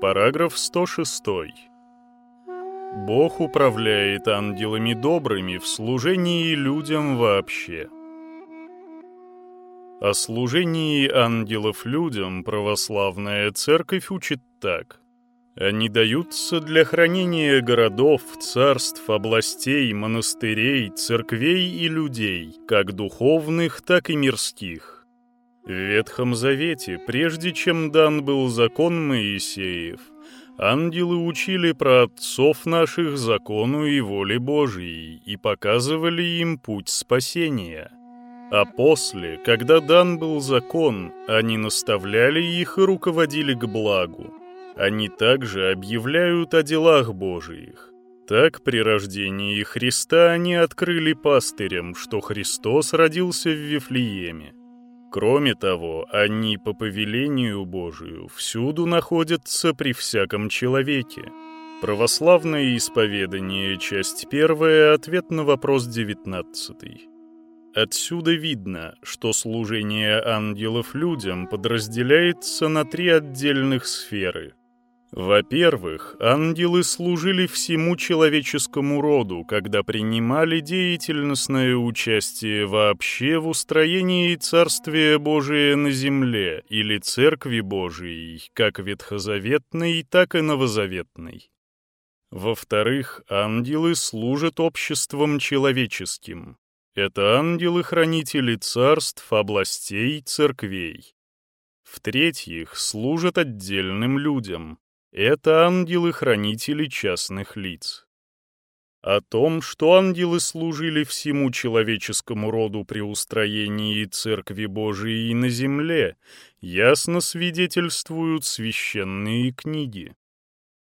Параграф 106. Бог управляет ангелами добрыми в служении людям вообще. О служении ангелов людям православная церковь учит так. Они даются для хранения городов, царств, областей, монастырей, церквей и людей, как духовных, так и мирских в Ветхом Завете, прежде чем дан был закон Моисеев, ангелы учили про отцов наших закону и воле Божией и показывали им путь спасения. А после, когда дан был закон, они наставляли их и руководили к благу. Они также объявляют о делах Божиих. Так при рождении Христа они открыли пастырям, что Христос родился в Вифлееме. Кроме того, они по повелению Божию всюду находятся при всяком человеке. Православное исповедание, часть первая, ответ на вопрос девятнадцатый. Отсюда видно, что служение ангелов людям подразделяется на три отдельных сферы – во-первых, ангелы служили всему человеческому роду, когда принимали деятельностное участие вообще в устроении Царствия Божия на земле или Церкви Божией, как ветхозаветной, так и новозаветной. Во-вторых, ангелы служат обществом человеческим. Это ангелы-хранители царств, областей, церквей. В-третьих, служат отдельным людям, это ангелы-хранители частных лиц. О том, что ангелы служили всему человеческому роду при устроении Церкви Божией на земле, ясно свидетельствуют священные книги.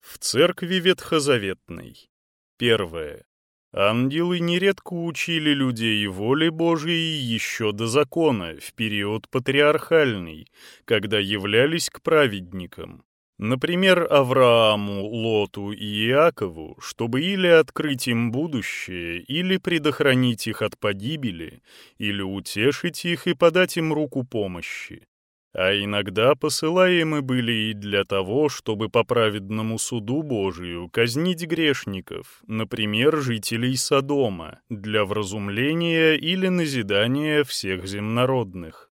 В Церкви Ветхозаветной. Первое. Ангелы нередко учили людей воле Божией еще до закона, в период патриархальный, когда являлись к праведникам. Например, Аврааму, Лоту и Иакову, чтобы или открыть им будущее, или предохранить их от погибели, или утешить их и подать им руку помощи. А иногда посылаемы были и для того, чтобы по праведному суду Божию казнить грешников, например, жителей Содома, для вразумления или назидания всех земнородных.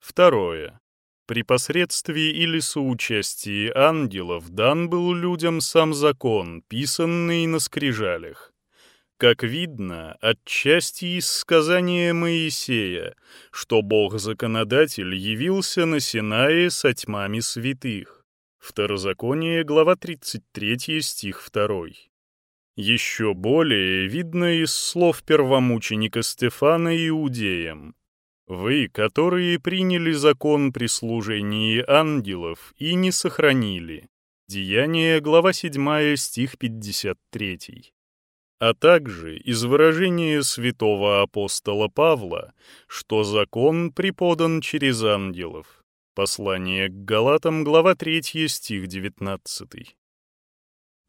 Второе. При посредстве или соучастии ангелов дан был людям сам закон, писанный на скрижалях. Как видно, отчасти из сказания Моисея, что Бог-законодатель явился на Синае со тьмами святых. Второзаконие, глава 33, стих 2. Еще более видно из слов первомученика Стефана иудеям. Вы, которые приняли закон при служении ангелов и не сохранили. Деяние, глава 7, стих 53. А также из выражения святого апостола Павла, что закон преподан через ангелов. Послание к Галатам, глава 3, стих 19.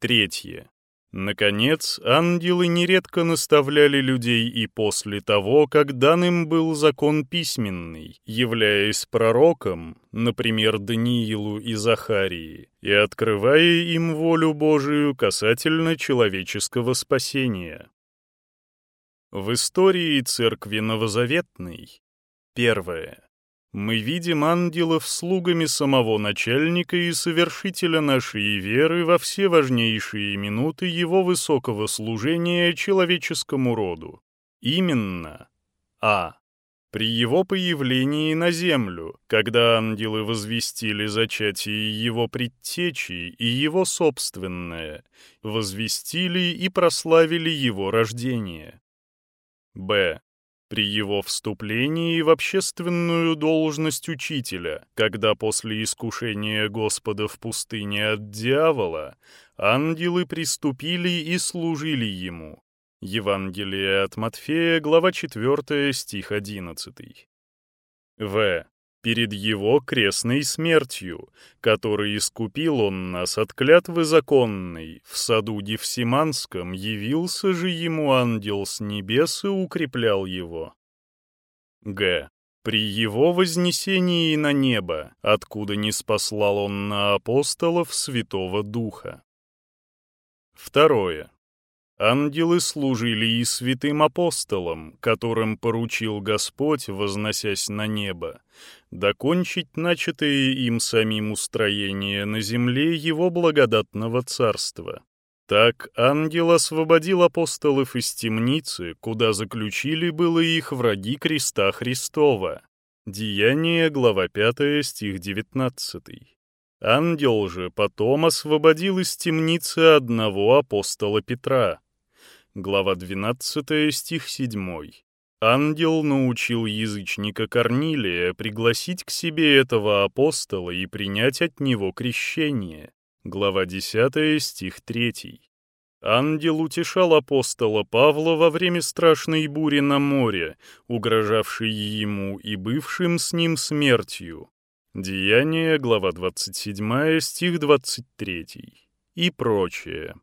Третье. Наконец, ангелы нередко наставляли людей и после того, как дан им был закон письменный, являясь пророком, например, Даниилу и Захарии, и открывая им волю Божию касательно человеческого спасения. В истории Церкви Новозаветной первое мы видим ангелов слугами самого начальника и совершителя нашей веры во все важнейшие минуты его высокого служения человеческому роду. Именно А. При его появлении на землю, когда ангелы возвестили зачатие его предтечи и его собственное, возвестили и прославили его рождение. Б при его вступлении в общественную должность учителя, когда после искушения Господа в пустыне от дьявола ангелы приступили и служили ему. Евангелие от Матфея, глава 4, стих 11. В перед его крестной смертью, который искупил он нас от клятвы законной, в саду Евсиманском явился же ему ангел с небес и укреплял его. Г. при его вознесении на небо, откуда не спаслал он на апостолов Святого Духа. Второе. Ангелы служили и святым апостолам, которым поручил Господь, возносясь на небо, докончить начатое им самим устроение на земле его благодатного царства. Так ангел освободил апостолов из темницы, куда заключили было их враги креста Христова. Деяние, глава 5, стих 19. Ангел же потом освободил из темницы одного апостола Петра. Глава 12, стих 7. Ангел научил язычника Корнилия пригласить к себе этого апостола и принять от него крещение. Глава 10, стих 3. Ангел утешал апостола Павла во время страшной бури на море, угрожавшей ему и бывшим с ним смертью. Деяние, глава 27, стих 23 и прочее.